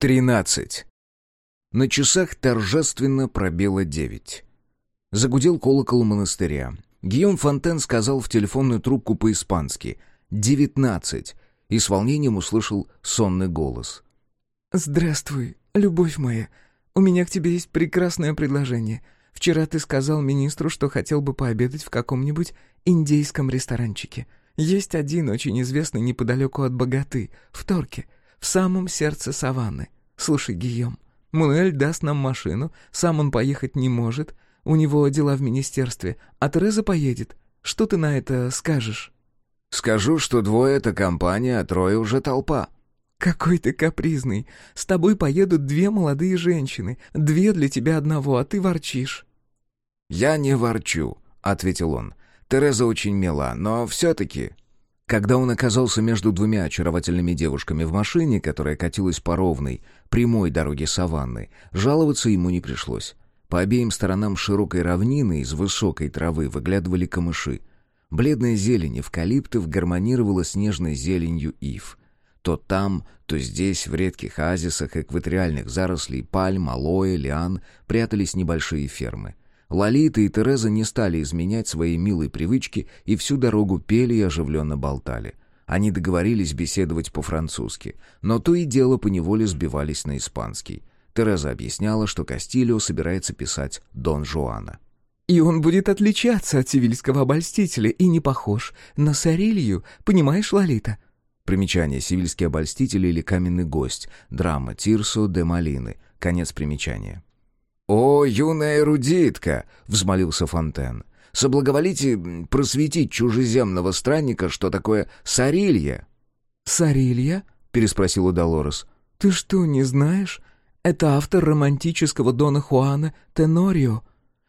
Тринадцать. На часах торжественно пробило девять. Загудел колокол монастыря. Гийом Фонтен сказал в телефонную трубку по-испански «девятнадцать» и с волнением услышал сонный голос. «Здравствуй, любовь моя. У меня к тебе есть прекрасное предложение. Вчера ты сказал министру, что хотел бы пообедать в каком-нибудь индейском ресторанчике. Есть один очень известный неподалеку от Богаты, в Торке в самом сердце саванны. Слушай, Гийом, Мануэль даст нам машину, сам он поехать не может, у него дела в министерстве, а Тереза поедет. Что ты на это скажешь?» «Скажу, что двое — это компания, а трое уже толпа». «Какой ты капризный. С тобой поедут две молодые женщины. Две для тебя одного, а ты ворчишь». «Я не ворчу», — ответил он. «Тереза очень мила, но все-таки когда он оказался между двумя очаровательными девушками в машине, которая катилась по ровной, прямой дороге саванны, жаловаться ему не пришлось. По обеим сторонам широкой равнины из высокой травы выглядывали камыши. Бледная зелень эвкалиптов гармонировала с нежной зеленью ив. То там, то здесь, в редких оазисах экваториальных зарослей пальм, алоэ, лиан, прятались небольшие фермы. Лолита и Тереза не стали изменять свои милые привычки и всю дорогу пели и оживленно болтали. Они договорились беседовать по-французски, но то и дело поневоле сбивались на испанский. Тереза объясняла, что Кастильо собирается писать «Дон Жуана». «И он будет отличаться от сивильского обольстителя и не похож на Сарилью, понимаешь, Лолита?» Примечание «Сивильский обольститель» или «Каменный гость», драма «Тирсо де Малины», конец примечания. «О, юная эрудитка!» — взмолился Фонтен. «Соблаговолите просветить чужеземного странника, что такое сарилья». «Сарилья?» — переспросил Долорес. «Ты что, не знаешь? Это автор романтического Дона Хуана Тенорио,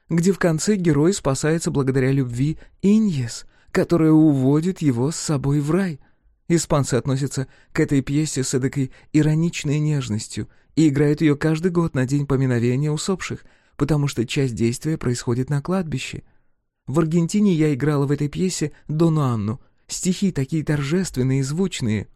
где в конце герой спасается благодаря любви Иньес, которая уводит его с собой в рай». Испанцы относятся к этой пьесе с эдакой ироничной нежностью и играют ее каждый год на день поминовения усопших, потому что часть действия происходит на кладбище. В Аргентине я играла в этой пьесе Дону Анну. Стихи такие торжественные и звучные.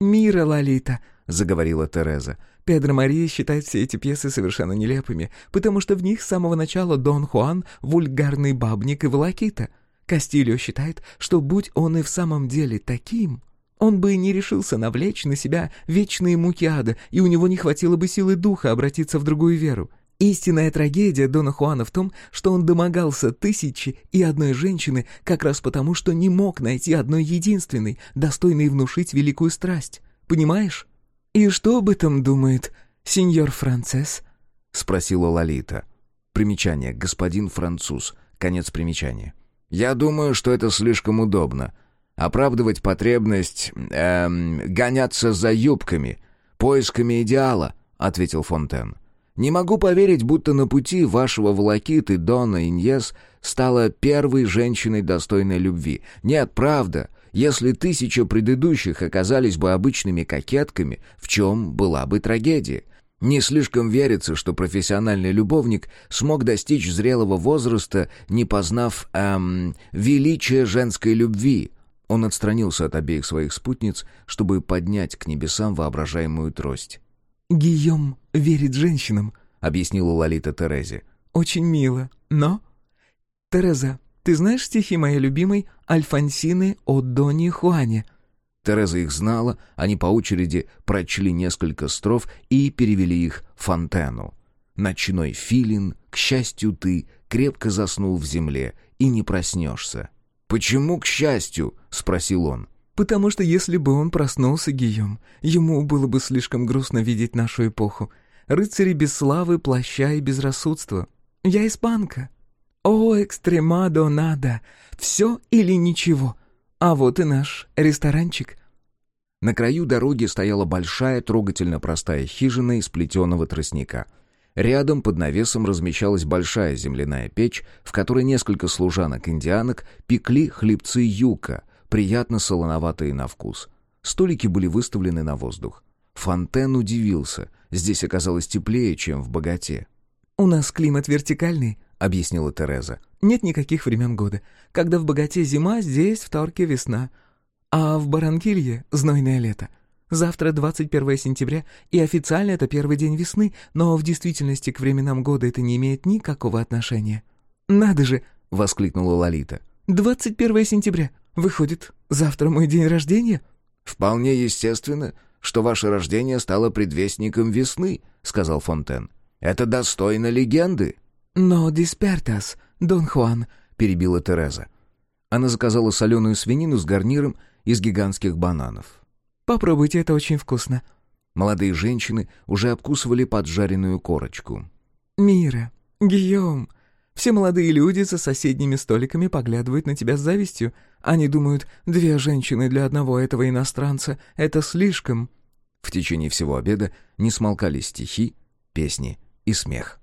«Мира, Лолита», — заговорила Тереза. «Педро Мария считает все эти пьесы совершенно нелепыми, потому что в них с самого начала Дон Хуан — вульгарный бабник и волокита. Кастильо считает, что будь он и в самом деле таким, он бы не решился навлечь на себя вечные муки ада, и у него не хватило бы силы духа обратиться в другую веру. Истинная трагедия Дона Хуана в том, что он домогался тысячи и одной женщины как раз потому, что не мог найти одной единственной, достойной внушить великую страсть. Понимаешь? «И что об этом думает сеньор Францесс?» — спросила Лолита. Примечание. Господин француз. Конец примечания. «Я думаю, что это слишком удобно», оправдывать потребность эм, гоняться за юбками, поисками идеала», — ответил Фонтен. «Не могу поверить, будто на пути вашего волокиты Дона Иньес стала первой женщиной достойной любви. Нет, правда, если тысяча предыдущих оказались бы обычными кокетками, в чем была бы трагедия?» Не слишком верится, что профессиональный любовник смог достичь зрелого возраста, не познав эм, величия женской любви, он отстранился от обеих своих спутниц, чтобы поднять к небесам воображаемую трость. «Гийом верит женщинам», — объяснила Лолита Терезе. «Очень мило, но...» «Тереза, ты знаешь стихи моей любимой Альфонсины о Доне Хуане?» Тереза их знала, они по очереди прочли несколько строф и перевели их Фонтену. «Ночной филин, к счастью ты, крепко заснул в земле и не проснешься». «Почему, к счастью?» — спросил он. «Потому что если бы он проснулся, Гийом, ему было бы слишком грустно видеть нашу эпоху. Рыцари без славы, плаща и безрассудства. Я испанка. О, экстремадо надо! Все или ничего. А вот и наш ресторанчик». На краю дороги стояла большая, трогательно простая хижина из плетеного тростника — Рядом под навесом размещалась большая земляная печь, в которой несколько служанок-индианок пекли хлебцы юка, приятно солоноватые на вкус. Столики были выставлены на воздух. Фонтен удивился. Здесь оказалось теплее, чем в богате. «У нас климат вертикальный», — объяснила Тереза. «Нет никаких времен года. Когда в богате зима, здесь в Торке весна. А в Баранкилье — знойное лето. Завтра 21 сентября, и официально это первый день весны, но в действительности к временам года это не имеет никакого отношения». «Надо же!» — воскликнула Лолита. «21 сентября! Выходит, завтра мой день рождения?» «Вполне естественно, что ваше рождение стало предвестником весны», — сказал Фонтен. «Это достойно легенды». «Но диспертас, Дон Хуан», — перебила Тереза. Она заказала соленую свинину с гарниром из гигантских бананов. «Попробуйте, это очень вкусно». Молодые женщины уже обкусывали поджаренную корочку. «Мира, Гийом, все молодые люди за соседними столиками поглядывают на тебя с завистью. Они думают, две женщины для одного этого иностранца — это слишком». В течение всего обеда не смолкали стихи, песни и смех.